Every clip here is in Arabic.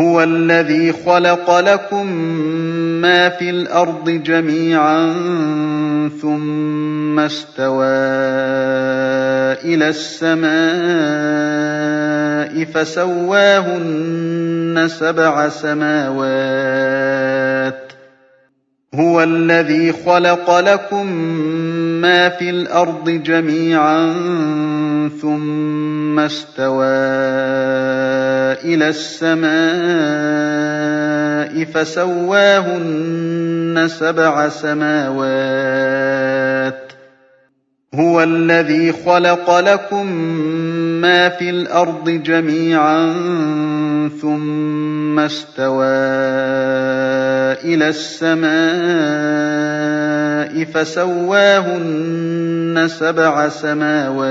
هُوَ الَّذِي خَلَقَ لَكُم مَّا فِي الْأَرْضِ جَمِيعًا ثُمَّ اسْتَوَىٰ إِلَى السَّمَاءِ فَسَوَّاهُنَّ سَبْعَ سَمَاوَاتٍ ۚ. هُوَ الَّذِي خَلَقَ لَكُم مَّا فِي الْأَرْضِ جَمِيعًا ثُمَّ اسْتَوَىٰ إِلَى السَّمَاءِ فَسَوَّاهُنَّ سَبْعَ سَمَاوَاتٍ ۚ. هُوَ الَّذِي خَلَقَ لَكُم مَّا فِي الْأَرْضِ جَمِيعًا ثُمَّ اسْتَوَىٰ إِلَى السَّمَاءِ فَسَوَّاهُنَّ سَبْعَ سَمَاوَاتٍ.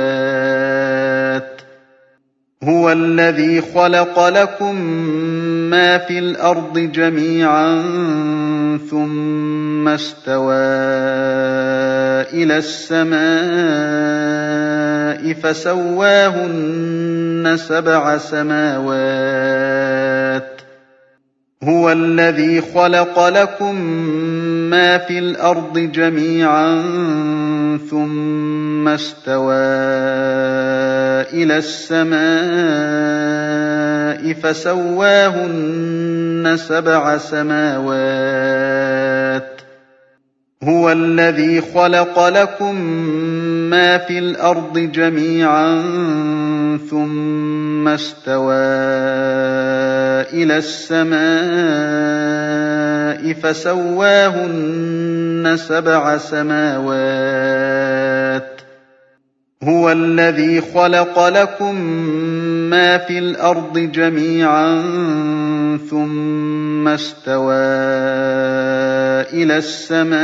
هُوَ الَّذِي خَلَقَ لَكُم مَّا فِي الْأَرْضِ جَمِيعًا ثُمَّ اسْتَوَىٰ إِلَى السَّمَاءِ فَسَوَّاهُنَّ سَبْعَ سَمَاوَاتٍ ۚ. هُوَ الَّذِي خَلَقَ لَكُم مَّا فِي الْأَرْضِ جَمِيعًا ثُمَّ اسْتَوَىٰ إِلَى السَّمَاءِ فَسَوَّاهُنَّ سَبْعَ سَمَاوَاتٍ ۚ. هُوَ الَّذِي خَلَقَ لَكُم مَّا فِي الْأَرْضِ جَمِيعًا ثُمَّ اسْتَوَىٰ إِلَى السَّمَاءِ فَسَوَّاهُنَّ سَبْعَ سَمَاوَاتٍ. هُوَ الَّذِي خَلَقَ لَكُم مَّا فِي الْأَرْضِ جَمِيعًا ثُمَّ اسْتَوَىٰ إِلَى السَّمَاءِ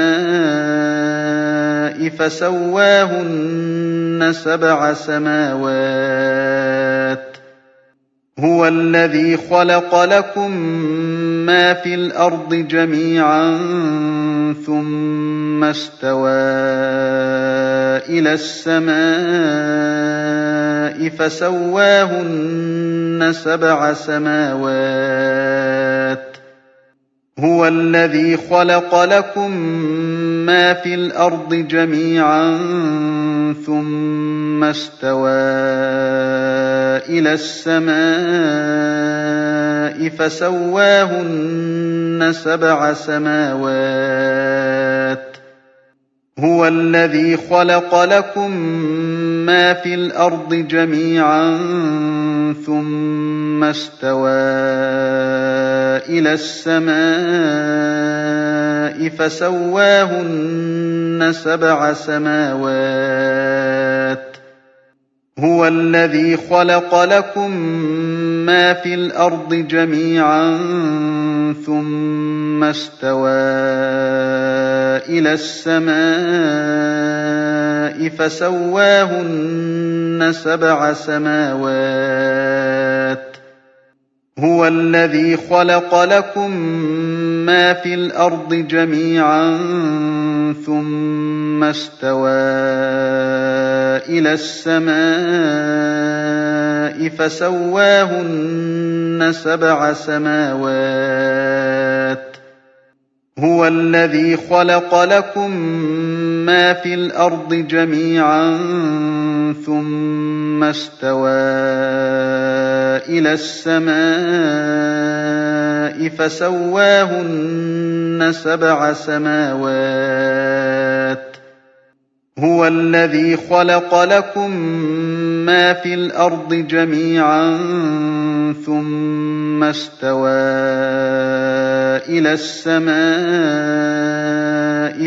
فَسَوَّاهُنَّ سَبْعَ سَمَاوَاتٍ ۚ. هُوَ الَّذِي خَلَقَ لَكُم مَّا فِي الْأَرْضِ جَمِيعًا ثُمَّ اسْتَوَىٰ إِلَى السَّمَاءِ فَسَوَّاهُنَّ سَبْعَ سَمَاوَاتٍ ۚ. هُوَ الَّذِي خَلَقَ لَكُم مَّا فِي الْأَرْضِ جَمِيعًا ثُمَّ اسْتَوَىٰ إِلَى السَّمَاءِ فَسَوَّاهُنَّ سَبْعَ سَمَاوَاتٍ. هُوَ الَّذِي خَلَقَ لَكُم مَّا فِي الْأَرْضِ جَمِيعًا ثُمَّ اسْتَوَىٰ إِلَى السَّمَاءِ فَسَوَّاهُنَّ سَبْعَ سَمَاوَاتٍ ۚ. هُوَ الَّذِي خَلَقَ لَكُم مَّا فِي الْأَرْضِ جَمِيعًا ثُمَّ اسْتَوَىٰ إِلَى السَّمَاءِ فَسَوَّاهُنَّ سَبْعَ سَمَاوَاتٍ ۚ. هُوَ الَّذِي خَلَقَ لَكُم مَّا فِي الْأَرْضِ جَمِيعًا ثُمَّ اسْتَوَىٰ إِلَى السَّمَاءِ فَسَوَّاهُنَّ سَبْعَ سَمَاوَاتٍ. هُوَ الَّذِي خَلَقَ لَكُم مَّا فِي الْأَرْضِ جَمِيعًا ثُمَّ اسْتَوَىٰ إِلَى السَّمَاءِ فَسَوَّاهُنَّ سَبْعَ سَمَاوَاتٍ. هُوَ الَّذِي خَلَقَ لَكُم مَّا فِي الْأَرْضِ جَمِيعًا ثُمَّ اسْتَوَىٰ إِلَى السَّمَاءِ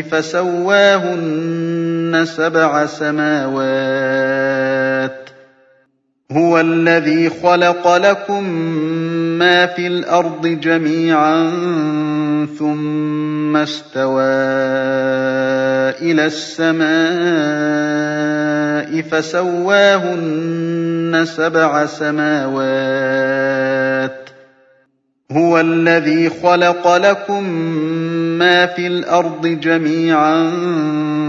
فَسَوَّاهُنَّ سَبْعَ سَمَاوَاتٍ. هُوَ الَّذِي خَلَقَ لَكُم مَّا فِي الْأَرْضِ جَمِيعًا ثُمَّ اسْتَوَىٰ إِلَى السَّمَاءِ فَسَوَّاهُنَّ سَبْعَ سَمَاوَاتٍ. هُوَ الَّذِي خَلَقَ لَكُم مَّا فِي الْأَرْضِ جَمِيعًا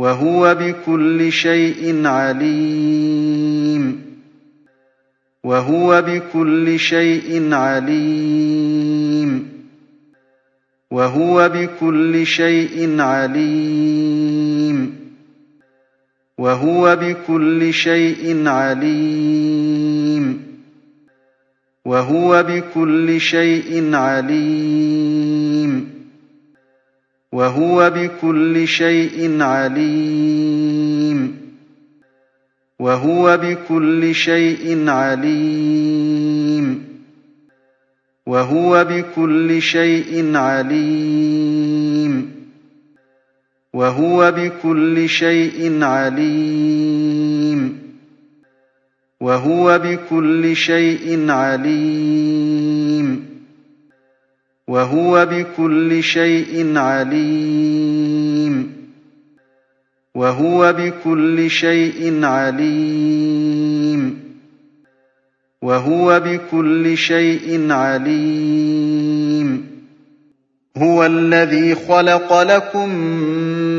وَهُوَ بِكُلِّ شَيْءٍ عَلِيمٌ. وَهُوَ بِكُلِّ شَيْءٍ عَلِيمٌ. وَهُوَ بِكُلِّ شَيْءٍ عَلِيمٌ. وَهُوَ بِكُلِّ شَيْءٍ عَلِيمٌ. وَهُوَ بِكُلِّ شَيْءٍ عَلِيمٌ. وَهُوَ بِكُلِّ شَيْءٍ عَلِيمٌ. وَهُوَ بِكُلِّ شَيْءٍ عَلِيمٌ. وَهُوَ بِكُلِّ شَيْءٍ عَلِيمٌ. وَهُوَ بِكُلِّ شَيْءٍ عَلِيمٌ. وَهُوَ بِكُلِّ شَيْءٍ عَلِيمٌ. وَهُوَ بِكُلِّ شَيْءٍ عَلِيمٌ. وَهُوَ بِكُلِّ شَيْءٍ عَلِيمٌ. وَهُوَ بِكُلِّ شَيْءٍ عَلِيمٌ. هُوَ الَّذِي خَلَقَ لَكُم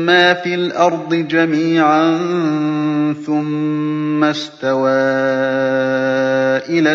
مَّا فِي الْأَرْضِ جَمِيعًا ثُمَّ اسْتَوَىٰ إِلَى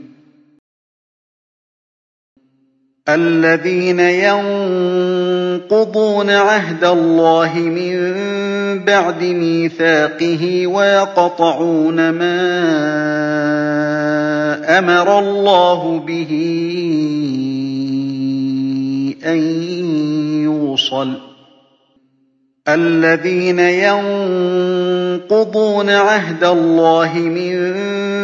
الذين ينقضون عهد الله من بعد ميثاقه ويقطعون ما أمر الله به أن يوصل. الذين ينقضون عهد الله من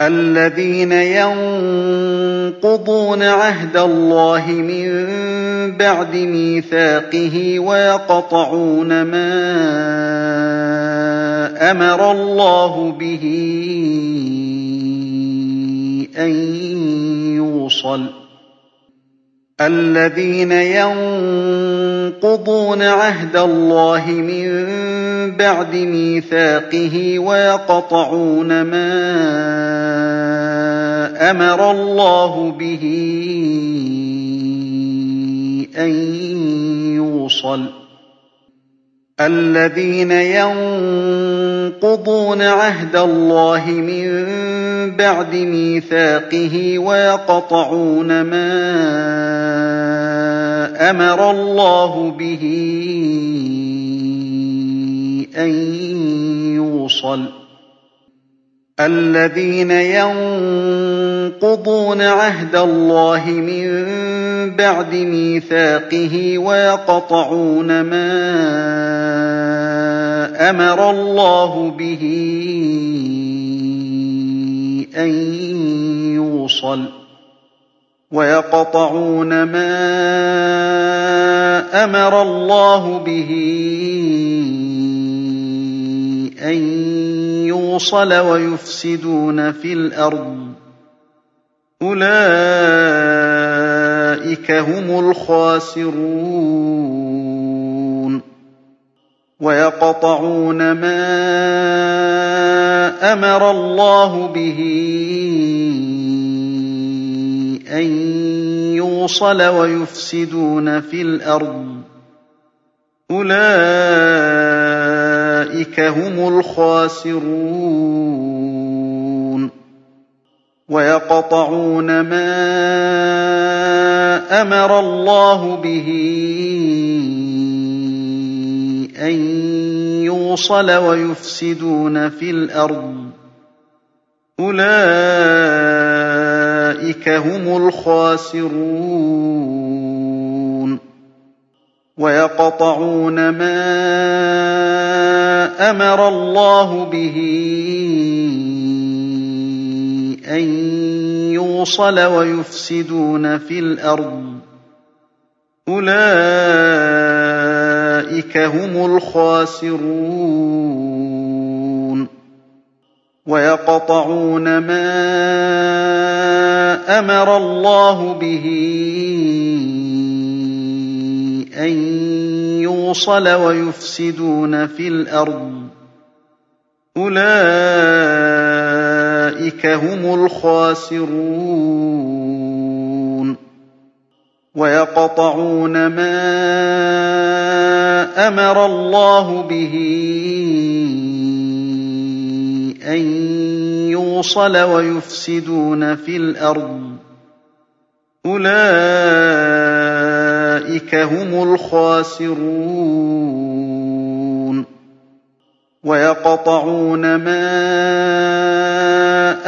الَّذِينَ يَنقُضُونَ عَهْدَ اللَّهِ مِن بَعْدِ مِيثَاقِهِ وَيَقْطَعُونَ مَا أَمَرَ اللَّهُ بِهِ أَن يُوصَلَ. الَّذِينَ يَنقُضُونَ عَهْدَ اللَّهِ مِن بَعْدِ مِيثَاقِهِ وَيَقْطَعُونَ مَا أَمَرَ اللَّهُ بِهِ أَن يُوصَلَ. الَّذِينَ يَنقُضُونَ عَهْدَ اللَّهِ مِن بَعْدِ مِيثَاقِهِ وَيَقْطَعُونَ مَا أَمَرَ اللَّهُ بِهِ أَن يُوصَلَ. الَّذِينَ يَنقُضُونَ عَهْدَ اللَّهِ مِن بَعْدِ مِيثَاقِهِ وَيَقْطَعُونَ مَا أَمَرَ اللَّهُ بِهِ أَن يُوصَلَ وَيَقْطَعُونَ مَا أَمَرَ اللَّهُ بِهِ أَن يُوصَلَ وَيُفْسِدُونَ فِي الْأَرْضِ. أُولَٰئِكَ هُمُ الْخَاسِرُونَ. وَيَقْطَعُونَ مَا أَمَرَ اللَّهُ بِهِ أَن يُوصَلَ وَيُفْسِدُونَ فِي الْأَرْضِ. أُولَٰئِكَ أُولَٰئِكَ هُمُ الْخَاسِرُونَ وَيَقْطَعُونَ مَا أَمَرَ اللَّهُ بِهِ أَن يُوصَلَ وَيُفْسِدُونَ فِي الْأَرْضِ أُولَٰئِكَ هُمُ الْخَاسِرُونَ وَيَقْطَعُونَ مَا أَمَرَ اللَّهُ بِهِ أَن يُوصَلَ وَيُفْسِدُونَ فِي الْأَرْضِ. أُولَٰئِكَ هُمُ الْخَاسِرُونَ. وَيَقْطَعُونَ مَا أَمَرَ اللَّهُ بِهِ أَن يُوصَلَ وَيُفْسِدُونَ فِي الْأَرْضِ ۚ. أُولَٰئِكَ هُمُ الْخَاسِرُونَ. وَيَقْطَعُونَ مَا أَمَرَ اللَّهُ بِهِ أَن يُوصَلَ وَيُفْسِدُونَ فِي الْأَرْضِ ۚ. أُولَٰئِكَ أُولَٰئِكَ هُمُ الْخَاسِرُونَ وَيَقْطَعُونَ مَا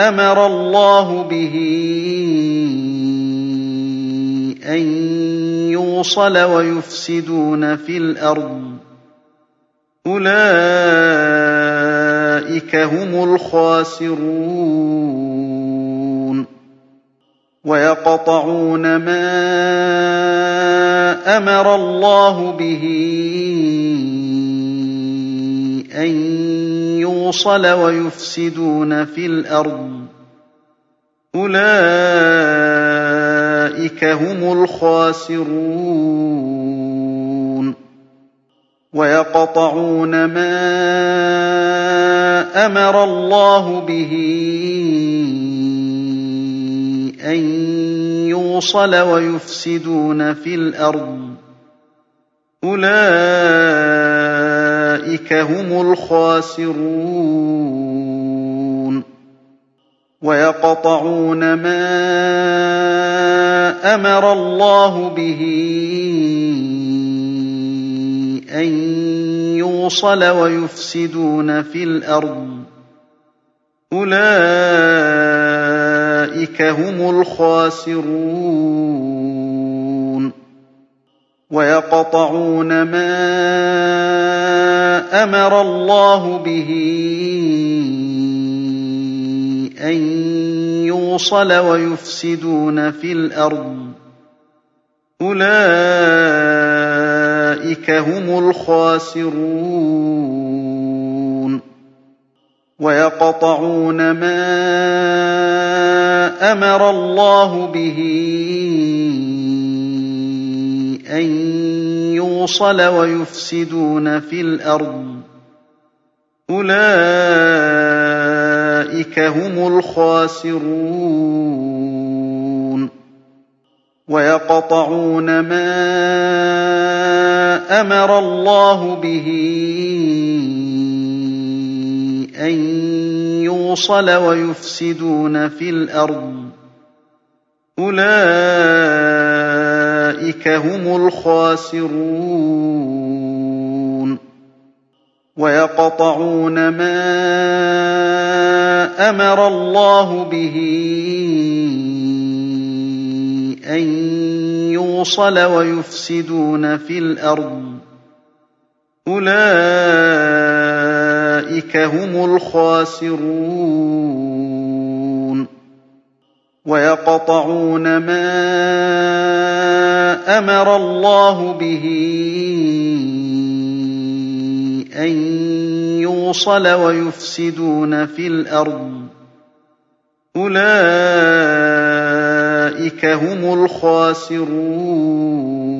أَمَرَ اللَّهُ بِهِ أَن يُوصَلَ وَيُفْسِدُونَ فِي الْأَرْضِ ۚ أُولَٰئِكَ هُمُ الْخَاسِرُونَ وَيَقْطَعُونَ مَا أَمَرَ اللَّهُ بِهِ أَن يُوصَلَ وَيُفْسِدُونَ فِي الْأَرْضِ ۚ. أُولَٰئِكَ هُمُ الْخَاسِرُونَ. وَيَقْطَعُونَ مَا أَمَرَ اللَّهُ بِهِ أَن يُوصَلَ وَيُفْسِدُونَ فِي الْأَرْضِ ۚ أُولَٰئِكَ هُمُ الْخَاسِرُونَ وَيَقْطَعُونَ مَا أَمَرَ اللَّهُ بِهِ أَن يُوصَلَ وَيُفْسِدُونَ فِي الْأَرْضِ ۚ أُولَٰئِكَ هُمُ الْخَاسِرُونَ. وَيَقْطَعُونَ مَا أَمَرَ اللَّهُ بِهِ أَن يُوصَلَ وَيُفْسِدُونَ فِي الْأَرْضِ ۚ. أُولَٰئِكَ هُمُ الْخَاسِرُونَ. وَيَقْطَعُونَ مَا أَمَرَ اللَّهُ بِهِ أَن يُوصَلَ وَيُفْسِدُونَ فِي الْأَرْضِ ۚ. أُولَٰئِكَ هُمُ الْخَاسِرُونَ. وَيَقْطَعُونَ مَا أَمَرَ اللَّهُ بِهِ أَن يُوصَلَ وَيُفْسِدُونَ فِي الْأَرْضِ ۚ. أُولَٰئِكَ هُمُ الْخَاسِرُونَ. وَيَقْطَعُونَ مَا أَمَرَ اللَّهُ بِهِ أَن يُوصَلَ وَيُفْسِدُونَ فِي الْأَرْضِ ۚ. أُولَٰئِكَ هُمُ الْخَاسِرُونَ. وَيَقْطَعُونَ مَا أَمَرَ اللَّهُ بِهِ أَن يُوصَلَ وَيُفْسِدُونَ فِي الْأَرْضِ ۚ. أُولَٰئِكَ هُمُ الْخَاسِرُونَ.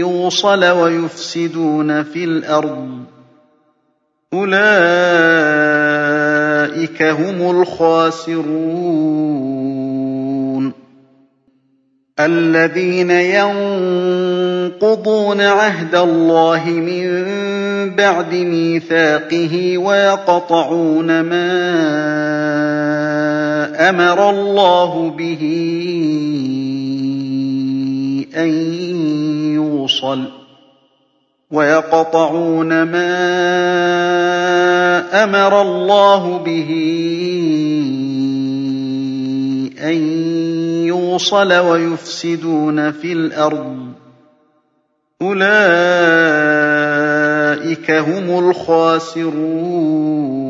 يُوصَلَ وَيُفْسِدُونَ فِي الْأَرْضِ ۚ. أُولَٰئِكَ هُمُ الْخَاسِرُونَ. الَّذِينَ يَنقُضُونَ عَهْدَ اللَّهِ مِن بَعْدِ مِيثَاقِهِ وَيَقْطَعُونَ مَا أَمَرَ اللَّهُ بِهِ أَن يُوصَلَ وَيَقْطَعُونَ مَا أَمَرَ اللَّهُ بِهِ أَن يُوصَلَ وَيُفْسِدُونَ فِي الْأَرْضِ. أُولَٰئِكَ هُمُ الْخَاسِرُونَ.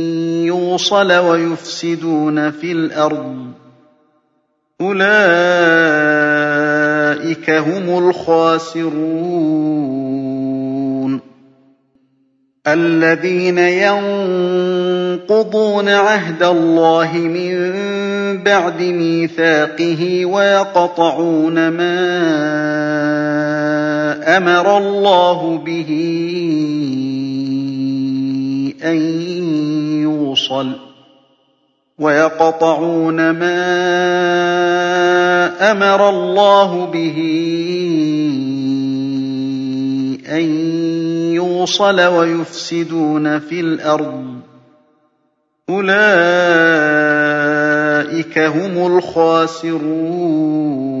يُوصَلَ وَيُفْسِدُونَ فِي الْأَرْضِ ۚ. أُولَٰئِكَ هُمُ الْخَاسِرُونَ. الَّذِينَ يَنقُضُونَ عَهْدَ اللَّهِ مِن بَعْدِ مِيثَاقِهِ وَيَقْطَعُونَ مَا أَمَرَ اللَّهُ بِهِ أَن يُوصَلَ وَيَقْطَعُونَ مَا أَمَرَ اللَّهُ بِهِ أَن يُوصَلَ وَيُفْسِدُونَ فِي الْأَرْضِ. أُولَٰئِكَ هُمُ الْخَاسِرُونَ.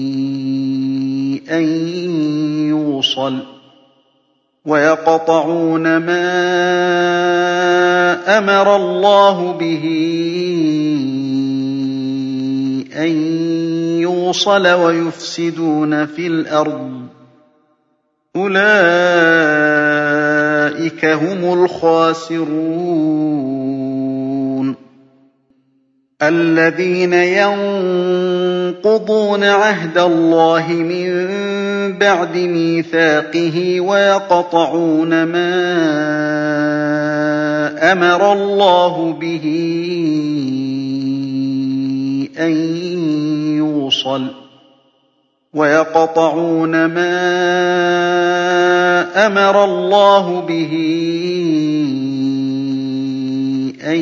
أَن يُوصَلَ وَيَقْطَعُونَ مَا أَمَرَ اللَّهُ بِهِ أَن يُوصَلَ وَيُفْسِدُونَ فِي الْأَرْضِ. أُولَٰئِكَ هُمُ الْخَاسِرُونَ. الَّذِينَ يَنقُضُونَ عَهْدَ اللَّهِ مِن بَعْدِ مِيثَاقِهِ وَيَقْطَعُونَ مَا أَمَرَ اللَّهُ بِهِ أَن يُوصَلَ وَيَقْطَعُونَ مَا أَمَرَ اللَّهُ بِهِ أَن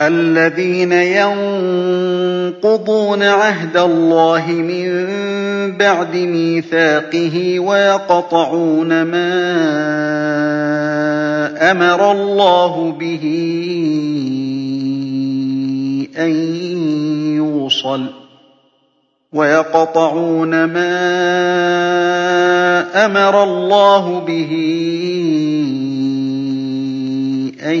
الذين ينقضون عهد الله من بعد ميثاقه ويقطعون ما أمر الله به أن يوصل ويقطعون ما أمر الله به أن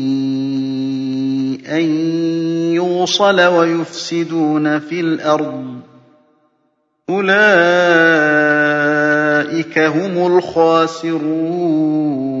يوصل ويفسدون في الأرض. أولئك هم الخاسرون.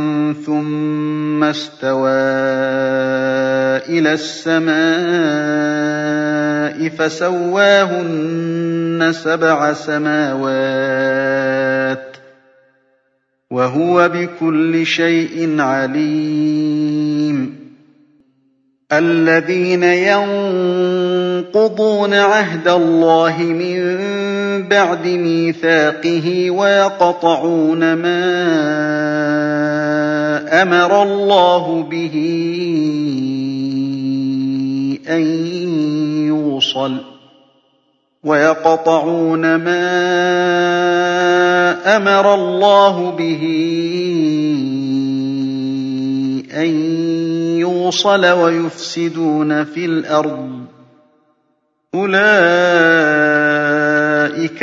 ثم استوى إلى السماء فسواهن سبع سماوات وهو بكل شيء عليم. الذين ينقضون عهد الله من بعد ميثاقه ويقطعون ما أمر الله به أن يوصل ويقطعون ما أمر الله به أن يوصل ويفسدون في الأرض. أُولَٰئِكَ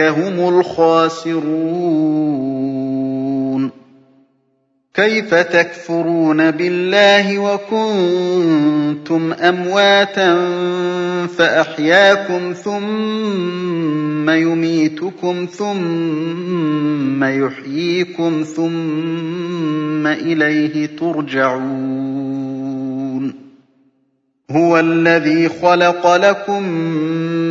هُمُ الْخَاسِرُونَ. كَيْفَ تَكْفُرُونَ بِاللَّهِ وَكُنتُمْ أَمْوَاتًا فَأَحْيَاكُمْ ثُمَّ يُمِيتُكُمْ ثُمَّ يُحْيِيكُمْ ثُمَّ إِلَيْهِ تُرْجَعُونَ. هُوَ الَّذِي خَلَقَ لَكُم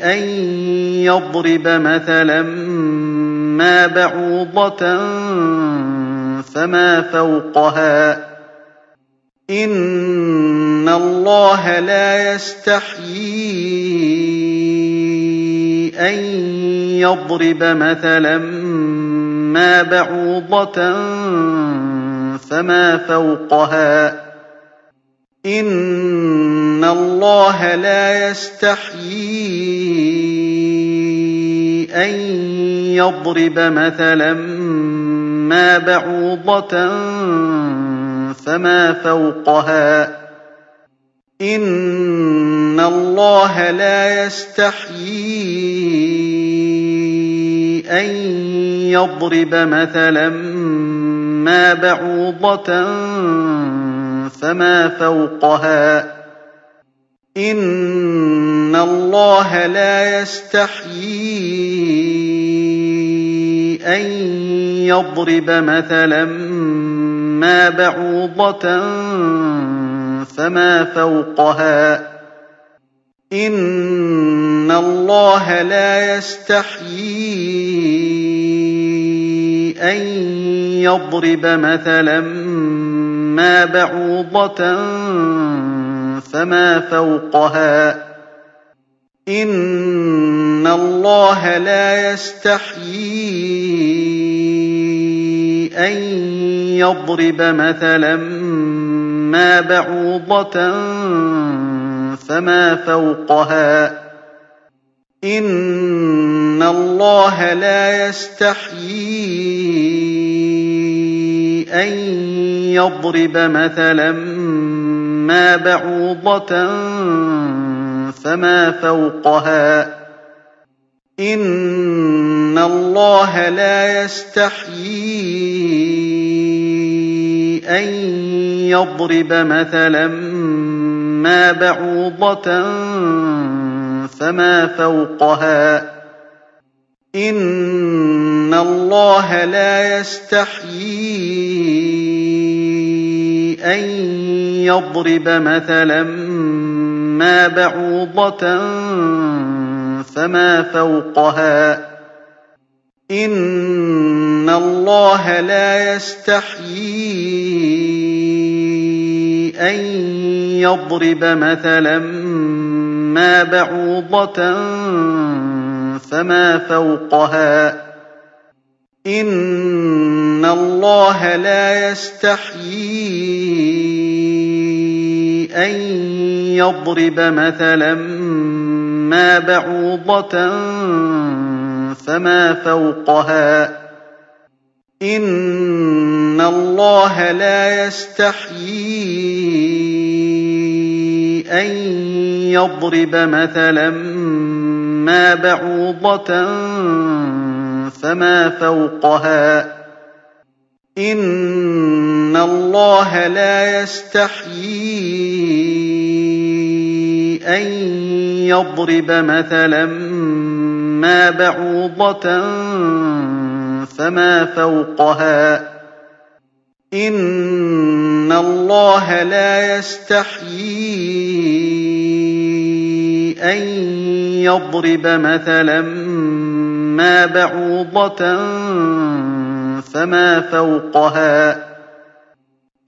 أَن يَضْرِبَ مَثَلًا مَّا بَعُوضَةً فَمَا فَوْقَهَا ۚ. إِنَّ اللَّهَ لَا يَسْتَحْيِي أَن يَضْرِبَ مَثَلًا مَّا بَعُوضَةً فَمَا فَوْقَهَا ۚ. إِنَّ اللَّهَ لَا يَسْتَحْيِي أَن يَضْرِبَ مَثَلًا مَّا بَعُوضَةً فَمَا فَوْقَهَا ۚ إِنَّ اللَّهَ لَا يَسْتَحْيِي أَن يَضْرِبَ مَثَلًا مَّا بَعُوضَةً فَمَا فَوْقَهَا ۚ إِنَّ اللَّهَ لَا يَسْتَحْيِي أَن يَضْرِبَ مَثَلًا مَّا بَعُوضَةً فَمَا فَوْقَهَا ۚ إِنَّ اللَّهَ لَا يَسْتَحْيِي أَن يَضْرِبَ مَثَلًا مَّا بَعُوضَةً فَمَا فَوْقَهَا ۚ إِنَّ اللَّهَ لَا يَسْتَحْيِي أَن يَضْرِبَ مَثَلًا مَّا بَعُوضَةً فَمَا فَوْقَهَا ۚ إِنَّ اللَّهَ لَا يَسْتَحْيِي أَن يَضْرِبَ مَثَلًا مَّا بَعُوضَةً فَمَا فَوْقَهَا ۚ إِنَّ اللَّهَ لَا يَسْتَحْيِي أَن يَضْرِبَ مَثَلًا مَّا بَعُوضَةً فَمَا فَوْقَهَا ۚ إِنَّ اللَّهَ لَا يَسْتَحْيِي أَن يَضْرِبَ مَثَلًا مَّا بَعُوضَةً فَمَا فَوْقَهَا ۚ. إِنَّ اللَّهَ لَا يَسْتَحْيِي أَن يَضْرِبَ مَثَلًا مَّا بَعُوضَةً فَمَا فَوْقَهَا ۚ. إِنَّ اللَّهَ لَا يَسْتَحْيِي أَن يَضْرِبَ مَثَلًا مَّا بَعُوضَةً فَمَا فَوْقَهَا ۚ إِنَّ اللَّهَ لَا يَسْتَحْيِي أَن يَضْرِبَ مَثَلًا مَّا بَعُوضَةً فَمَا فَوْقَهَا ۚ اللَّهَ لَا يَسْتَحْيِي أَن يَضْرِبَ مَثَلًا مَّا بَعُوضَةً فَمَا فَوْقَهَا ۚ إِنَّ اللَّهَ لَا يَسْتَحْيِي أَن يَضْرِبَ مَثَلًا مَّا بَعُوضَةً فَمَا فَوْقَهَا ۚ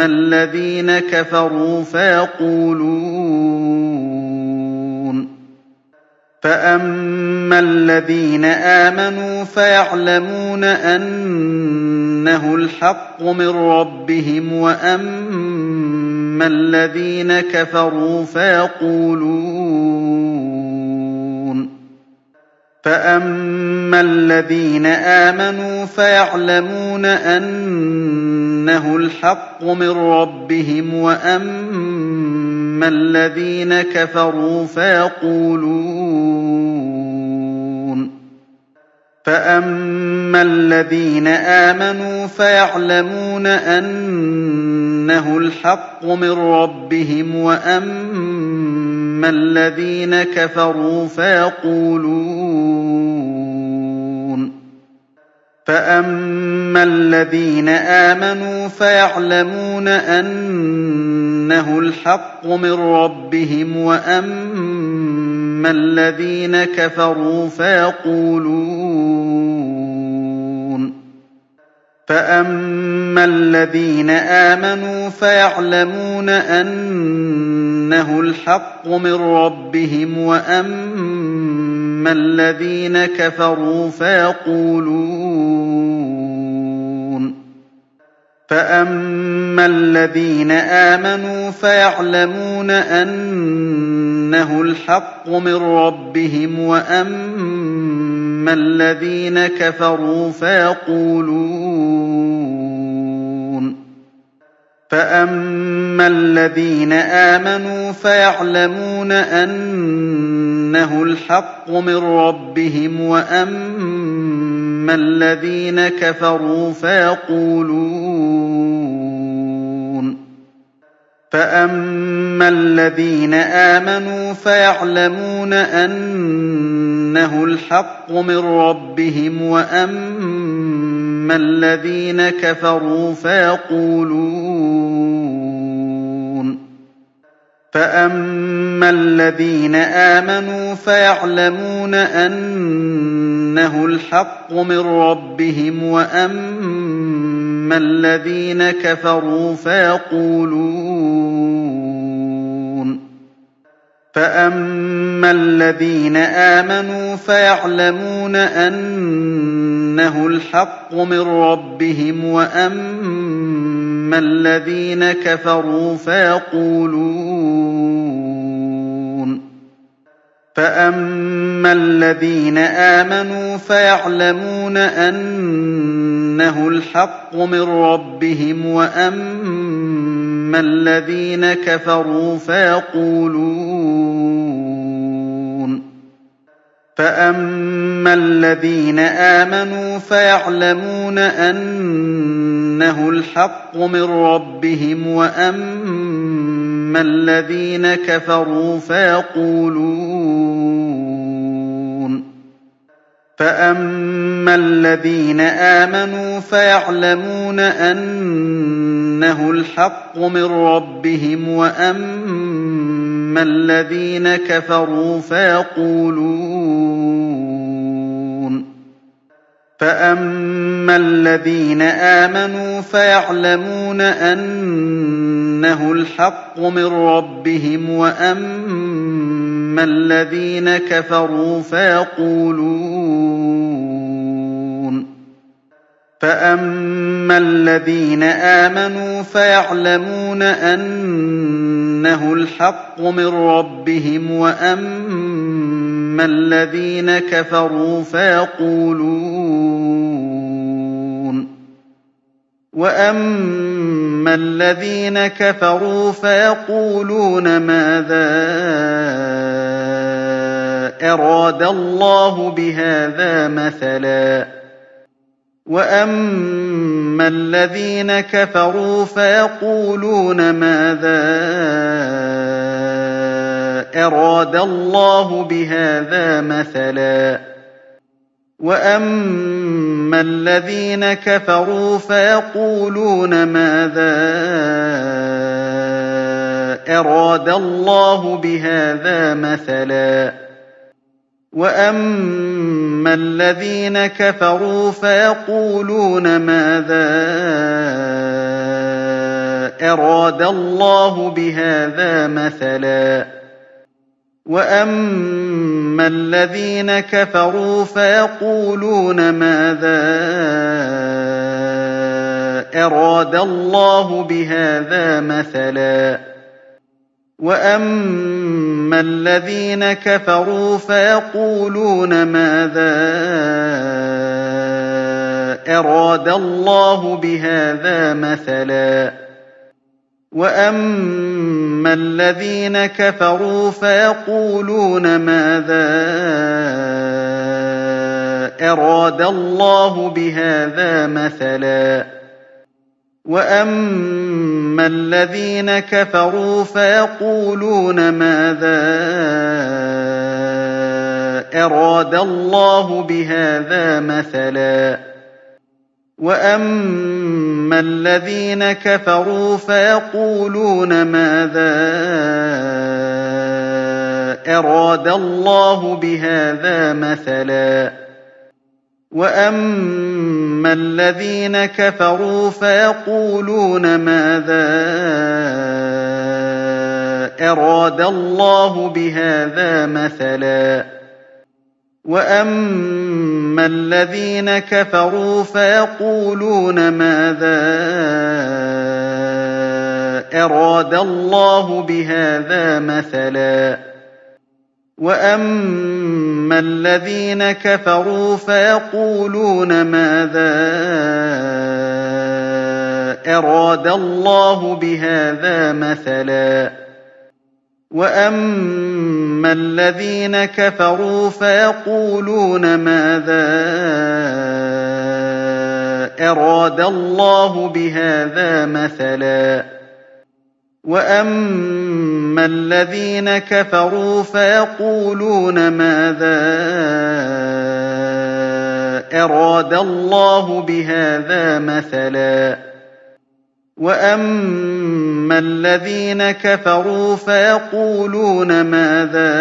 الَّذِينَ كَفَرُوا فَيَقُولُونَ فَأَمَّا الَّذِينَ آمَنُوا فَيَعْلَمُونَ أَنَّهُ الْحَقُّ مِن رَّبِّهِمْ ۖ وَأَمَّا الَّذِينَ كَفَرُوا فَيَقُولُونَ فَأَمَّا الَّذِينَ آمَنُوا فَيَعْلَمُونَ أَنَّهُ الْحَقُّ مِن رَّبِّهِمْ ۖ وَأَمَّا الَّذِينَ كَفَرُوا فَيَقُولُونَ. فَأَمَّا الَّذِينَ آمَنُوا فَيَعْلَمُونَ أَنَّهُ الْحَقُّ مِن رَّبِّهِمْ ۖ وَأَمَّا الَّذِينَ كَفَرُوا فَيَقُولُونَ. فَأَمَّا الَّذِينَ آمَنُوا فَيَعْلَمُونَ أَنَّهُ الْحَقُّ مِن رَّبِّهِمْ ۖ وَأَمَّا الَّذِينَ كَفَرُوا فَيَقُولُونَ فَأَمَّا الَّذِينَ آمَنُوا فَيَعْلَمُونَ أَنَّهُ الْحَقُّ مِن رَّبِّهِمْ ۖ وَأَمَّا الَّذِينَ كَفَرُوا فَيَقُولُونَ فَأَمَّا الَّذِينَ آمَنُوا فَيَعْلَمُونَ أَنَّهُ الْحَقُّ مِن رَّبِّهِمْ ۖ وَأَمَّا الَّذِينَ كَفَرُوا فَيَقُولُونَ فَأَمَّا الَّذِينَ آمَنُوا فَيَعْلَمُونَ أَنَّهُ الْحَقُّ مِن رَّبِّهِمْ ۖ وَأَمَّا الَّذِينَ كَفَرُوا فَيَقُولُونَ فَأَمَّا الَّذِينَ آمَنُوا فَيَعْلَمُونَ أَنَّهُ الْحَقُّ مِن رَّبِّهِمْ ۖ وَأَمَّا الَّذِينَ كَفَرُوا فَيَقُولُونَ فَأَمَّا الَّذِينَ آمَنُوا فَيَعْلَمُونَ أَنَّهُ الْحَقُّ مِن رَّبِّهِمْ ۖ وَأَمَّا الَّذِينَ كَفَرُوا فَيَقُولُونَ فَأَمَّا الَّذِينَ آمَنُوا فَيَعْلَمُونَ أَنَّهُ الْحَقُّ مِن رَّبِّهِمْ ۖ وَأَمَّا الَّذِينَ كَفَرُوا فَيَقُولُونَ فَأَمَّا الَّذِينَ آمَنُوا فَيَعْلَمُونَ أَنَّهُ الْحَقُّ مِن رَّبِّهِمْ ۖ وَأَمَّا الَّذِينَ كَفَرُوا فَيَقُولُونَ فَأَمَّا الَّذِينَ آمَنُوا فَيَعْلَمُونَ أَنَّ أَنَّهُ الْحَقُّ مِن رَّبِّهِمْ وَأَمَّا الَّذِينَ كَفَرُوا فَيَقُولُونَ. فَأَمَّا الَّذِينَ آمَنُوا فَيَعْلَمُونَ أَنَّهُ الْحَقُّ مِن رَّبِّهِمْ وَأَمَّا الَّذِينَ كَفَرُوا فَيَقُولُونَ. فَأَمَّا الَّذِينَ آمَنُوا فَيَعْلَمُونَ أَنَّهُ الْحَقُّ مِن رَّبِّهِمْ وَأَمَّا الَّذِينَ كَفَرُوا فَيَقُولُونَ فَأَمَّا الَّذِينَ آمَنُوا فَيَعْلَمُونَ أَنَّهُ الْحَقُّ مِن رَّبِّهِمْ وَأَمَّا الَّذِينَ كَفَرُوا فَيَقُولُونَ وَأَمَّا الَّذِينَ كَفَرُوا فَيَقُولُونَ مَاذَا أَرَادَ اللَّهُ بِهَٰذَا مَثَلًا وَأَمَّا الَّذِينَ كَفَرُوا فَيَقُولُونَ مَاذَا أَرَادَ اللَّهُ بِهَٰذَا مَثَلًا وَأَمَّا الَّذِينَ كَفَرُوا فَيَقُولُونَ مَاذَا أَرَادَ اللَّهُ بِهَٰذَا مَثَلًا وَأَمَّا الَّذِينَ كَفَرُوا فَيَقُولُونَ مَاذَا أَرَادَ اللَّهُ بِهَٰذَا مَثَلًا وَأَمَّا الَّذِينَ كَفَرُوا فَيَقُولُونَ مَاذَا أَرَادَ اللَّهُ بِهَٰذَا مَثَلًا وَأَمَّا الَّذِينَ كَفَرُوا فَيَقُولُونَ مَاذَا أَرَادَ اللَّهُ بِهَٰذَا مَثَلًا وَأَمَّا الَّذِينَ كَفَرُوا فَيَقُولُونَ مَاذَا أَرَادَ اللَّهُ بِهَٰذَا مَثَلًا وَأَمَّا الَّذِينَ كَفَرُوا فَيَقُولُونَ مَاذَا أَرَادَ اللَّهُ بِهَٰذَا مَثَلًا وَأَمَّا الَّذِينَ كَفَرُوا فَيَقُولُونَ مَاذَا أَرَادَ اللَّهُ بِهَٰذَا مَثَلًا. وَأَمَّا الَّذِينَ كَفَرُوا فَيَقُولُونَ مَاذَا أَرَادَ اللَّهُ بِهَٰذَا مَثَلًا. وَأَمَّا الَّذِينَ كَفَرُوا فَيَقُولُونَ مَاذَا أَرَادَ اللَّهُ بِهَٰذَا مَثَلًا وَأَمَّا الَّذِينَ كَفَرُوا فَيَقُولُونَ مَاذَا أَرَادَ اللَّهُ بِهَٰذَا مَثَلًا وَأَمَّا الَّذِينَ كَفَرُوا فَيَقُولُونَ مَاذَا أَرَادَ اللَّهُ بِهَٰذَا مَثَلًا وَأَمَّا الَّذِينَ كَفَرُوا فَيَقُولُونَ مَاذَا أَرَادَ اللَّهُ بِهَٰذَا مَثَلًا وَأَمَّا الَّذِينَ كَفَرُوا فَيَقُولُونَ مَاذَا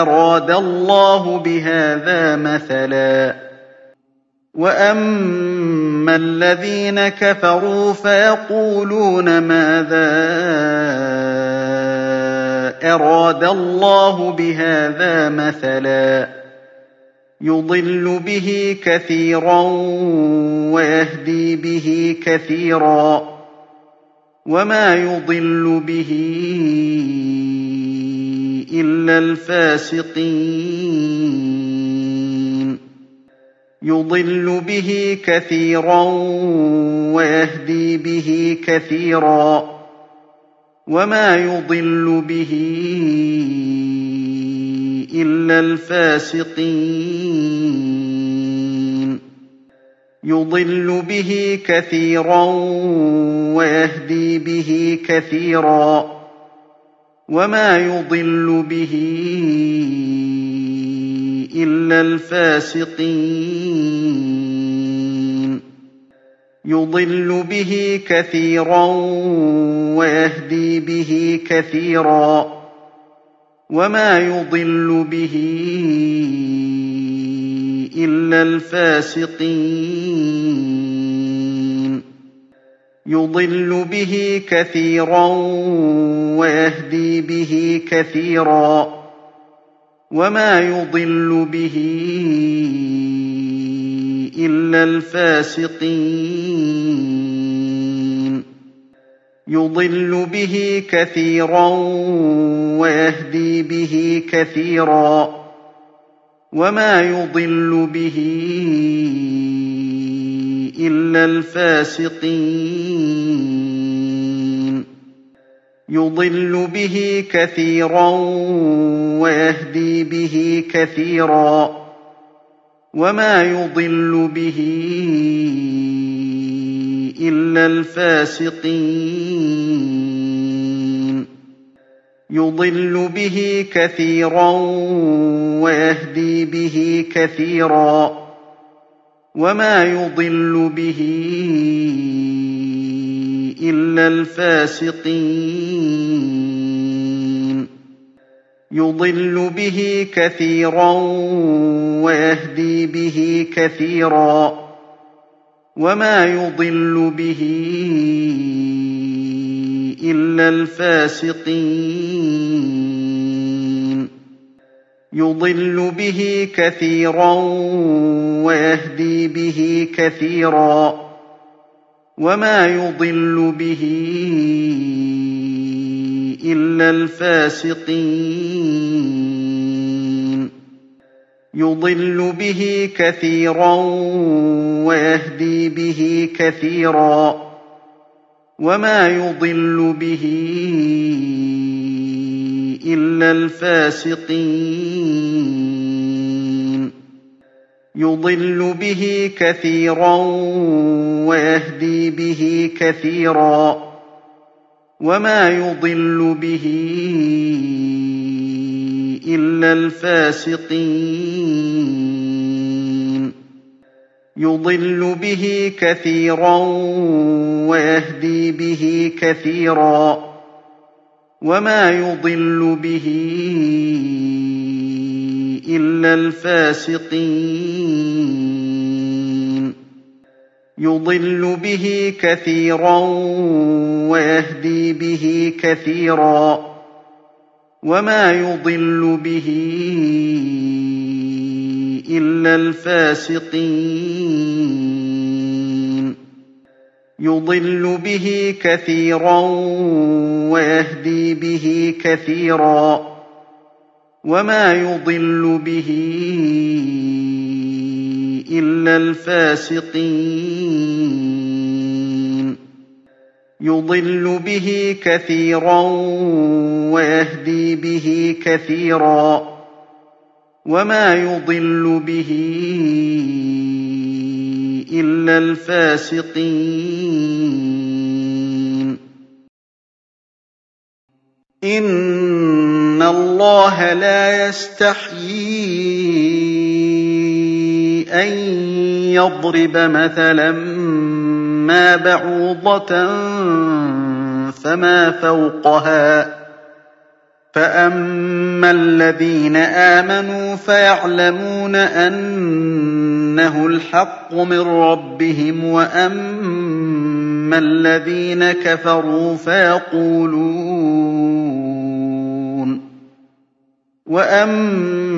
أَرَادَ اللَّهُ بِهَٰذَا مَثَلًا وَأَمَّا الَّذِينَ كَفَرُوا فَيَقُولُونَ مَاذَا أَرَادَ اللَّهُ بِهَٰذَا مَثَلًا يُضِلُّ بِهِ كَثِيرًا وَيَهْدِي بِهِ كَثِيرًا ۚ وَمَا يُضِلُّ بِهِ إِلَّا الْفَاسِقِينَ. يُضِلُّ بِهِ كَثِيرًا وَيَهْدِي بِهِ كَثِيرًا ۚ وَمَا يُضِلُّ بِهِ إِلَّا الْفَاسِقِينَ. يضل به كثيرا ويهدي به كثيرا. وما يضل به إلا الفاسقين. يضل به كثيرا ويهدي به كثيرا. وما يضل به إلا الفاسقين يضل به كثيرا ويهدي به كثيرا وما يضل به إلا الفاسقين يضل به كثيرا ويهدي به كثيرا وما يضل به إلا الفاسقين. يضل به كثيرا ويهدي به كثيرا وما يضل به إلا الفاسقين. يضل به كثيرا ويهدي به كثيرا. وما يضل به إلا الفاسقين. يضل به كثيرا ويهدي به كثيرا. وما يضل به إلا الفاسقين يضل به كثيرا ويهدي به كثيرا وما يضل به إلا الفاسقين يضل به كثيرا ويهدي به كثيرا وما يضل به إلا الفاسقين. يضل به كثيرا ويهدي به كثيرا وما يضل به إلا الفاسقين. يضل به كثيرا ويهدي به كثيرا. وما يضل به إلا الفاسقين. يضل به كثيرا ويهدي به كثيرا. وما يضل به إلا الفاسقين يضل به كثيرا ويهدي به كثيرا وما يضل به إلا الفاسقين يضل به كثيرا ويهدي به كثيرا وما يضل به إلا الفاسقين. إن الله لا يستحيي أن يضرب مثلا ما بعوضة فما فوقها فأما الذين آمنوا فيعلمون أنه الحق من ربهم وأما الذين كفروا فيقولون وأما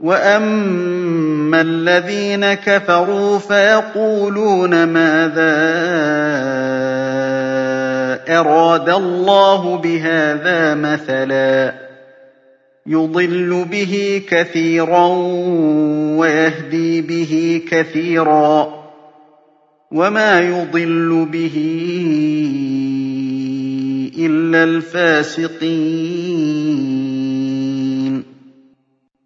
وَأَمَّا الَّذِينَ كَفَرُوا فَيَقُولُونَ مَاذَا أَرَادَ اللَّهُ بِهَٰذَا مَثَلًا ۚ يُضِلُّ بِهِ كَثِيرًا وَيَهْدِي بِهِ كَثِيرًا ۚ وَمَا يُضِلُّ بِهِ إِلَّا الْفَاسِقِينَ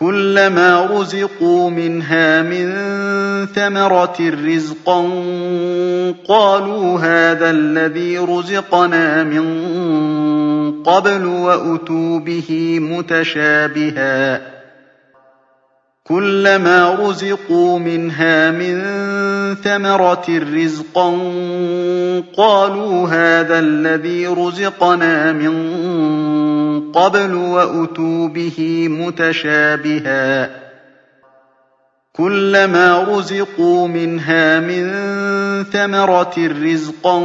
كلما رزقوا منها من ثمرة رزقا قالوا هذا الذي رزقنا من قبل وأتوا به متشابها. كلما رزقوا منها من ثمرة رزقا قالوا هذا الذي رزقنا من قبل وأتوا به متشابها. كلما رزقوا منها من ثمرة رزقا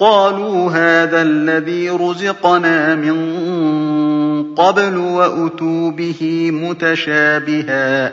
قالوا هذا الذي رزقنا من قبل وأتوا به متشابها.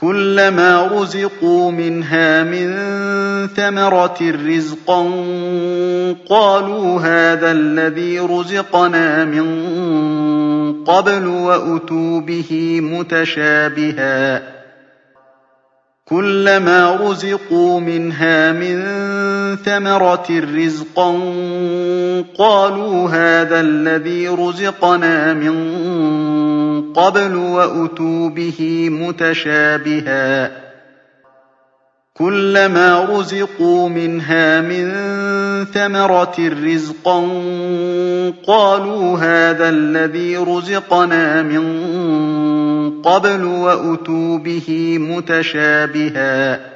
كلما رزقوا منها من ثمرة رزقا قالوا هذا الذي رزقنا من قبل وأتوا به متشابها. كلما رزقوا منها من ثمرة رزقا قالوا هذا الذي رزقنا من قبل وأتوا به متشابها كلما رزقوا منها من ثمرة رزقا قالوا هذا الذي رزقنا من قبل وأتوا به متشابها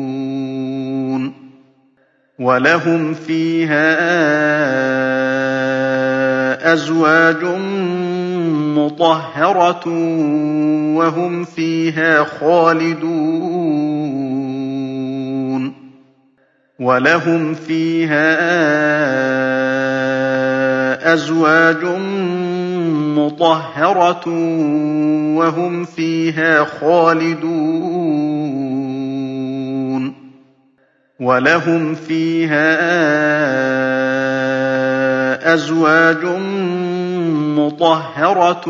ولهم فيها أزواج مطهرة وهم فيها خالدون ولهم فيها أزواج مطهرة وهم فيها خالدون وَلَهُمْ فِيهَا أَزْوَاجٌ مُّطَهَّرَةٌ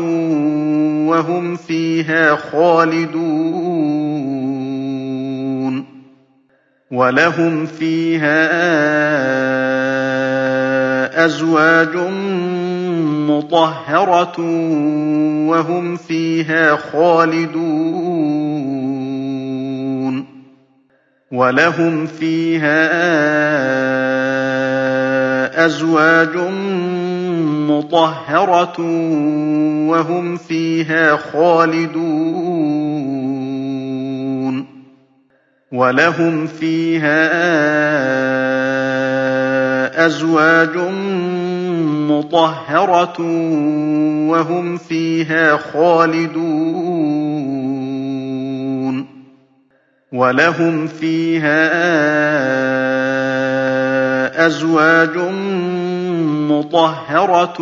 وَهُمْ فِيهَا خَالِدُونَ وَلَهُمْ فِيهَا أَزْوَاجٌ مُّطَهَّرَةٌ وَهُمْ فِيهَا خَالِدُونَ وَلَهُمْ فِيهَا أَزْوَاجٌ مُّطَهَّرَةٌ وَهُمْ فِيهَا خَالِدُونَ. وَلَهُمْ فِيهَا أَزْوَاجٌ مُّطَهَّرَةٌ وَهُمْ فِيهَا خَالِدُونَ. وَلَهُمْ فِيهَا أَزْوَاجٌ مُّطَهَّرَةٌ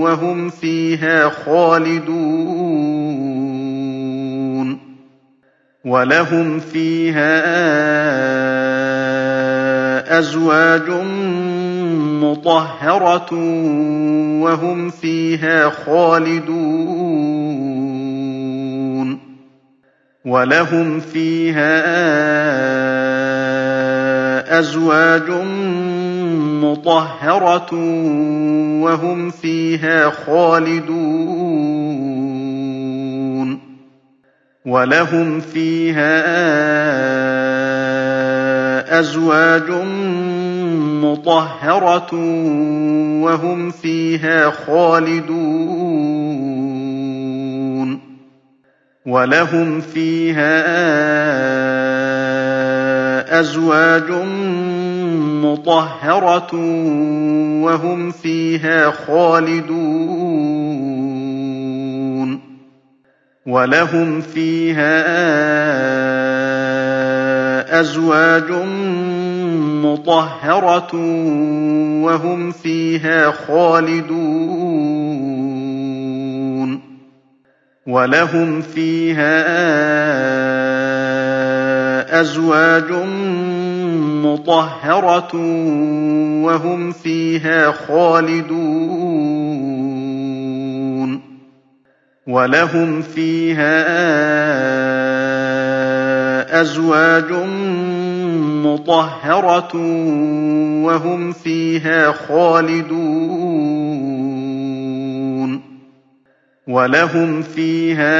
وَهُمْ فِيهَا خَالِدُونَ وَلَهُمْ فِيهَا أَزْوَاجٌ مُّطَهَّرَةٌ وَهُمْ فِيهَا خَالِدُونَ وَلَهُمْ فِيهَا أَزْوَاجٌ مُّطَهَّرَةٌ وَهُمْ فِيهَا خَالِدُونَ وَلَهُمْ فِيهَا أَزْوَاجٌ مُّطَهَّرَةٌ وَهُمْ فِيهَا خَالِدُونَ وَلَهُمْ فِيهَا أَزْوَاجٌ مُّطَهَّرَةٌ وَهُمْ فِيهَا خَالِدُونَ. وَلَهُمْ فِيهَا أَزْوَاجٌ مُّطَهَّرَةٌ وَهُمْ فِيهَا خَالِدُونَ. وَلَهُمْ فِيهَا أَزْوَاجٌ مُّطَهَّرَةٌ وَهُمْ فِيهَا خَالِدُونَ. وَلَهُمْ فِيهَا أَزْوَاجٌ مُّطَهَّرَةٌ وَهُمْ فِيهَا خَالِدُونَ. وَلَهُمْ فِيهَا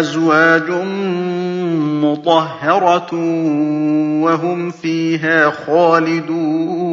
أَزْوَاجٌ مُّطَهَّرَةٌ وَهُمْ فِيهَا خَالِدُونَ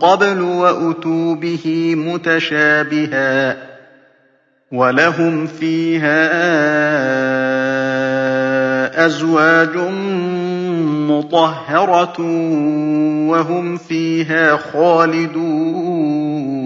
قَبْلُ وَأُتُوا بِهِ مُتَشَابِهًا ۖ وَلَهُمْ فِيهَا أَزْوَاجٌ مُّطَهَّرَةٌ وَهُمْ فِيهَا خَالِدُونَ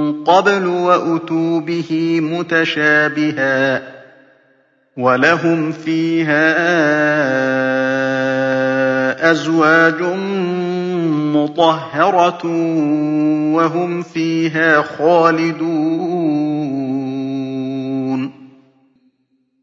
قَبْلُ وَأُتُوا بِهِ مُتَشَابِهًا ۖ وَلَهُمْ فِيهَا أَزْوَاجٌ مُّطَهَّرَةٌ وَهُمْ فِيهَا خَالِدُونَ.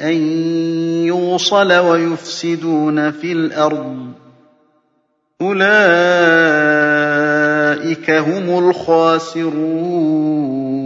أَن يُوصَلَ وَيُفْسِدُونَ فِي الْأَرْضِ ۚ. أُولَٰئِكَ هُمُ الْخَاسِرُونَ.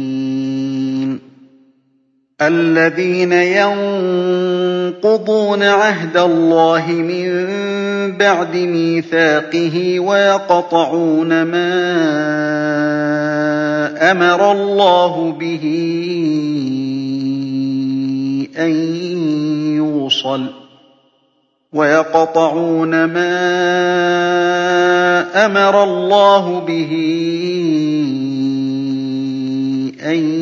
الذين ينقضون عهد الله من بعد ميثاقه ويقطعون ما أمر الله به أن يوصل ويقطعون ما أمر الله به أن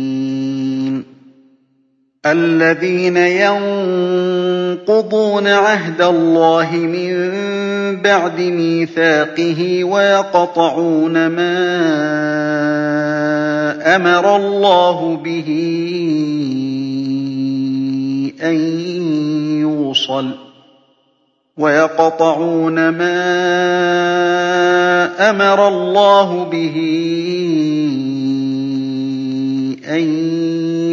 الذين ينقضون عهد الله من بعد ميثاقه ويقطعون ما أمر الله به أن يوصل ويقطعون ما أمر الله به أن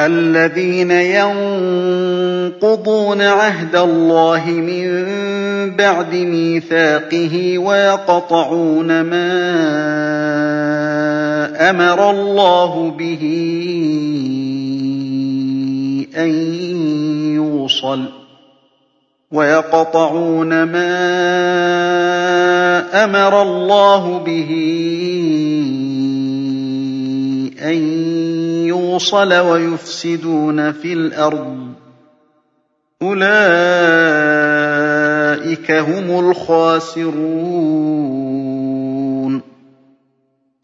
الَّذِينَ يَنقُضُونَ عَهْدَ اللَّهِ مِن بَعْدِ مِيثَاقِهِ وَيَقْطَعُونَ مَا أَمَرَ اللَّهُ بِهِ أَن يُوصَلَ وَيَقْطَعُونَ مَا أَمَرَ اللَّهُ بِهِ أَن يُوصَلَ وَيُفْسِدُونَ فِي الْأَرْضِ. أُولَٰئِكَ هُمُ الْخَاسِرُونَ.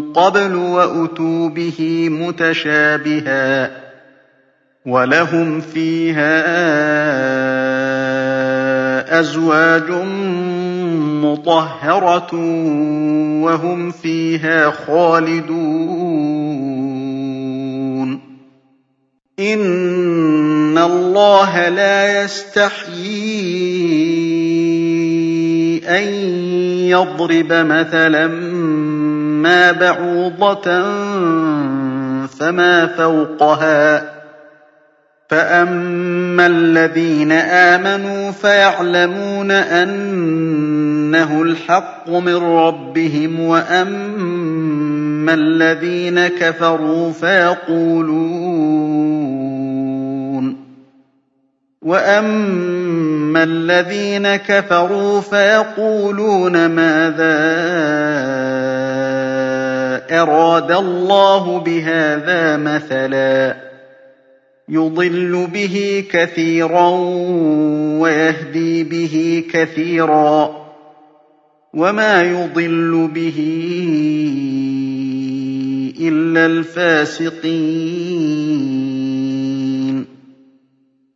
قبل وأتوا به متشابها ولهم فيها أزواج مطهرة وهم فيها خالدون. إن الله لا يستحيي أن يضرب مثلا ما بعوضة فما فوقها فأما الذين آمنوا فيعلمون أنه الحق من ربهم وأما الذين كفروا فيقولون وأما الذين كفروا فيقولون ماذا أراد الله بهذا مثلاً يضل به كثيرا ويهدي به كثيرا وما يضل به إلا الفاسقين.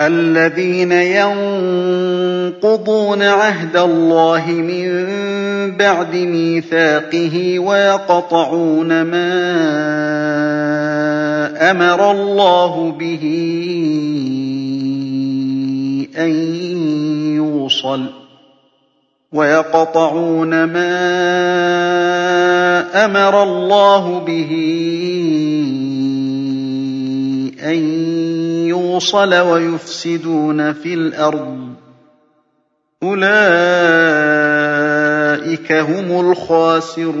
الذين ينقضون عهد الله من بعد ميثاقه ويقطعون ما أمر الله به أن يوصل ويقطعون ما أمر الله به أن يوصل ويفسدون في الأرض أولئك هم الخاسرون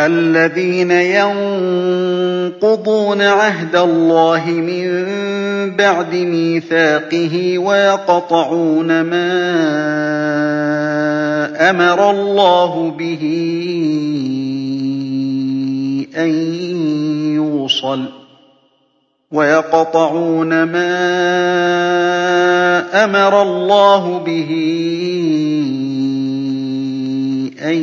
الذين ينقضون عهد الله من بعد ميثاقه ويقطعون ما أمر الله به أن يوصل ويقطعون ما أمر الله به أن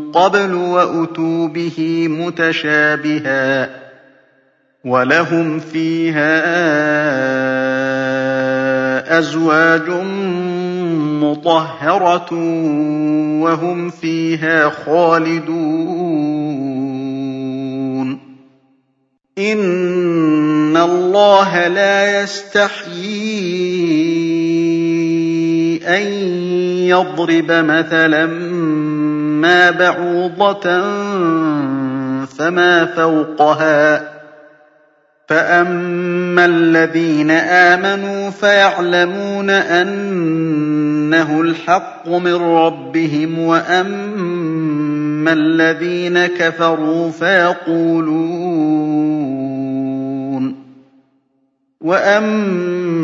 قَبْلُ وَأُتُوا بِهِ مُتَشَابِهًا ۖ وَلَهُمْ فِيهَا أَزْوَاجٌ مُّطَهَّرَةٌ وَهُمْ فِيهَا خَالِدُونَ. إِنَّ اللَّهَ لَا يَسْتَحْيِي أَن يَضْرِبَ مَثَلًا مَّا بَعُوضَةً فَمَا فَوْقَهَا ۚ فَأَمَّا الَّذِينَ آمَنُوا فَيَعْلَمُونَ أَنَّهُ الْحَقُّ مِن رَّبِّهِمْ وَأَمَّا الَّذِينَ كَفَرُوا فَيَقُولُونَ وَأَمَّا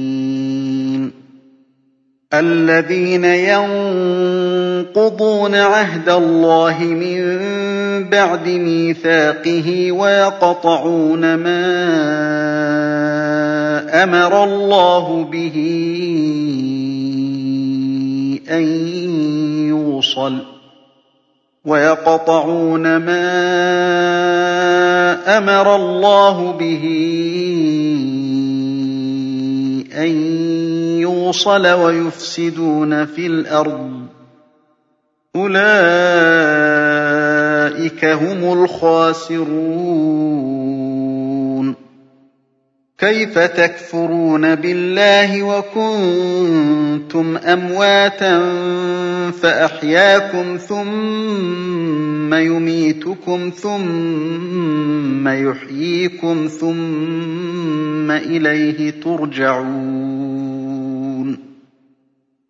الَّذِينَ يَنقُضُونَ عَهْدَ اللَّهِ مِن بَعْدِ مِيثَاقِهِ وَيَقْطَعُونَ مَا أَمَرَ اللَّهُ بِهِ أَن يُوصَلَ وَيَقْطَعُونَ مَا أَمَرَ اللَّهُ بِهِ أَن يُوصَلَ وَيُفْسِدُونَ فِي الْأَرْضِ ۚ. أُولَٰئِكَ هُمُ الْخَاسِرُونَ. كَيْفَ تَكْفُرُونَ بِاللَّهِ وَكُنتُمْ أَمْوَاتًا فَأَحْيَاكُمْ ثُمَّ يُمِيتُكُمْ ثُمَّ يُحْيِيكُمْ ثُمَّ إِلَيْهِ تُرْجَعُونَ.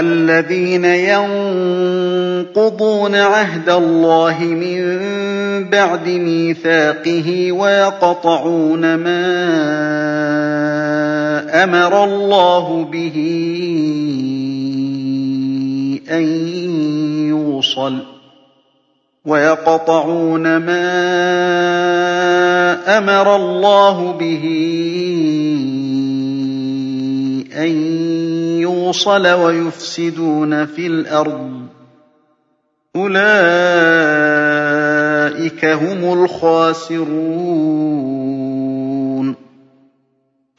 الَّذِينَ يَنقُضُونَ عَهْدَ اللَّهِ مِن بَعْدِ مِيثَاقِهِ وَيَقْطَعُونَ مَا أَمَرَ اللَّهُ بِهِ أَن يُوصَلَ وَيَقْطَعُونَ مَا أَمَرَ اللَّهُ بِهِ أَن يُوصَلَ وَيُفْسِدُونَ فِي الْأَرْضِ ۚ أُولَٰئِكَ هُمُ الْخَاسِرُونَ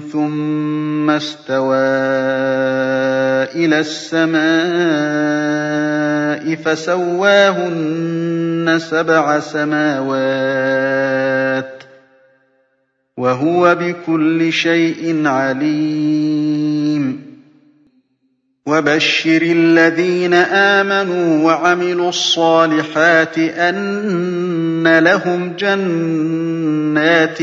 ثُمَّ اسْتَوَىٰ إِلَى السَّمَاءِ فَسَوَّاهُنَّ سَبْعَ سَمَاوَاتٍ ۚ وَهُوَ بِكُلِّ شَيْءٍ عَلِيمٌ. وَبَشِّرِ الَّذِينَ آمَنُوا وَعَمِلُوا الصَّالِحَاتِ أَنَّ لَهُمْ جَنَّاتٍ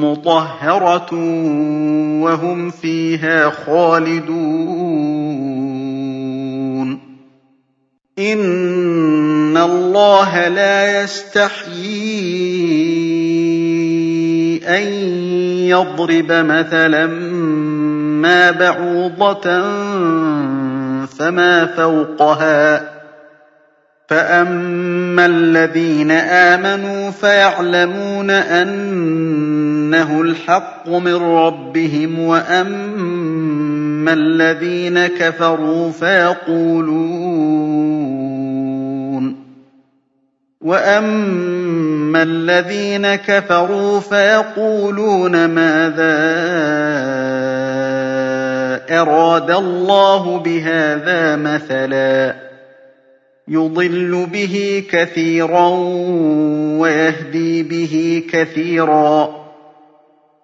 مطهرة وهم فيها خالدون إن الله لا يستحيي أن يضرب مثلا ما بعوضة فما فوقها فأما الذين آمنوا فيعلمون أنه الحق من ربهم وأما الذين كفروا فيقولون وأما الذين كفروا فيقولون ماذا أراد الله بهذا مثلاً يضل به كثيرا ويهدي به كثيرا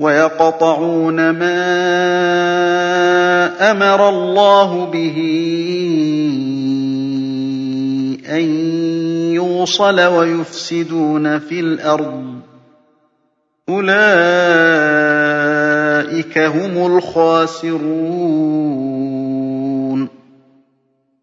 ويقطعون ما أمر الله به أن يوصل ويفسدون في الأرض. أولئك هم الخاسرون.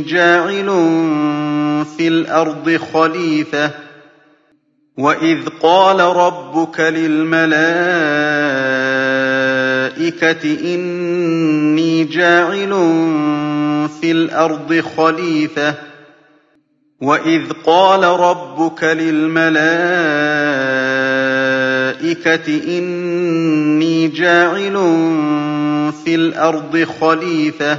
جاعل في الأرض خليفة وإذ قال ربك للملائكة إني جاعل في الأرض خليفة وإذ قال ربك للملائكة إني جاعل في الأرض خليفة.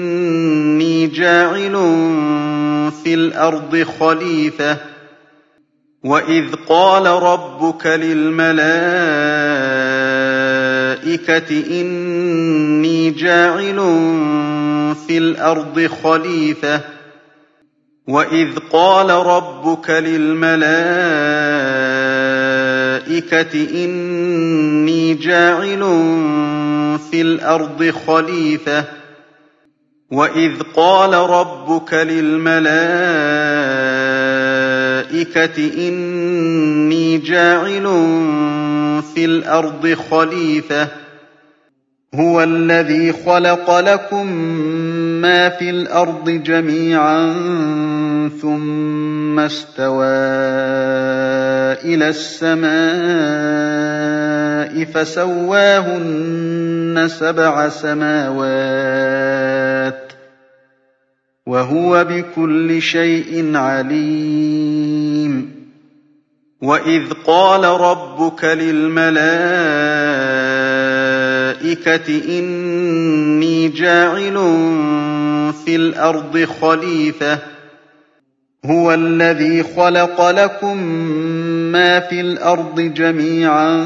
جَاعِلٌ فِي الْأَرْضِ خَلِيفَةً. وَإِذْ قَالَ رَبُّكَ لِلْمَلَائِكَةِ إِنِّي جَاعِلٌ فِي الْأَرْضِ خَلِيفَةً. وَإِذْ قَالَ رَبُّكَ لِلْمَلَائِكَةِ إِنِّي جَاعِلٌ فِي الْأَرْضِ خَلِيفَةً. وَإِذْ قَالَ رَبُّكَ لِلْمَلَائِكَةِ إِنِّي جَاعِلٌ فِي الْأَرْضِ خَلِيفَةً هُوَ الَّذِي خَلَقَ لَكُم مَّا فِي الْأَرْضِ جَمِيعًا ثُمَّ اسْتَوَىٰ إِلَى السَّمَاءِ فَسَوَّاهُنَّ سَبْعَ سَمَاوَاتٍ ۚ وَهُوَ بِكُلِّ شَيْءٍ عَلِيمٌ. وَإِذْ قَالَ رَبُّكَ لِلْمَلَائِكَةِ إِنِّي جَاعِلٌ فِي الْأَرْضِ خَلِيفَةً ۖ هُوَ الَّذِي خَلَقَ لَكُم مَّا فِي الْأَرْضِ جَمِيعًا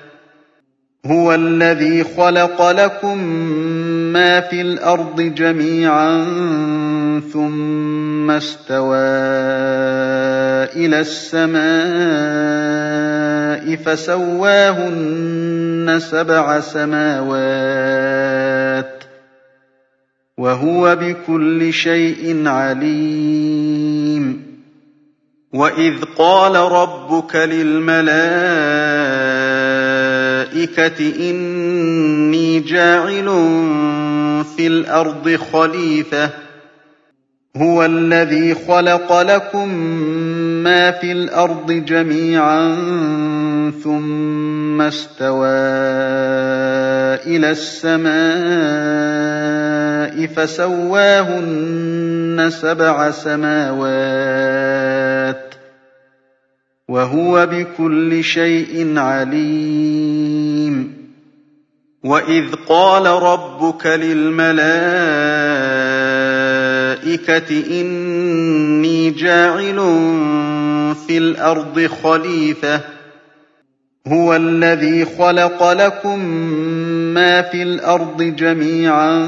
هُوَ الَّذِي خَلَقَ لَكُم مَّا فِي الْأَرْضِ جَمِيعًا ثُمَّ اسْتَوَىٰ إِلَى السَّمَاءِ فَسَوَّاهُنَّ سَبْعَ سَمَاوَاتٍ ۚ وَهُوَ بِكُلِّ شَيْءٍ عَلِيمٌ. وَإِذْ قَالَ رَبُّكَ لِلْمَلَائِكَةِ إِنِّي جَاعِلٌ فِي الْأَرْضِ خَلِيفَةً ۖ. هُوَ الَّذِي خَلَقَ لَكُم مَّا فِي الْأَرْضِ جَمِيعًا ثُمَّ اسْتَوَىٰ إِلَى السَّمَاءِ فَسَوَّاهُنَّ سَبْعَ سَمَاوَاتٍ ۚ. وَهُوَ بِكُلِّ شَيْءٍ عَلِيمٌ. وَإِذْ قَالَ رَبُّكَ لِلْمَلَائِكَةِ إِنِّي جَاعِلٌ فِي الْأَرْضِ خَلِيفَةً ۖ هُوَ الَّذِي خَلَقَ لَكُم مَّا فِي الْأَرْضِ جَمِيعًا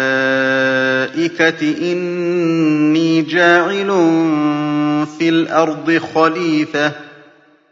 إِنِّي جَاعِلٌ فِي الْأَرْضِ خَلِيفَةً.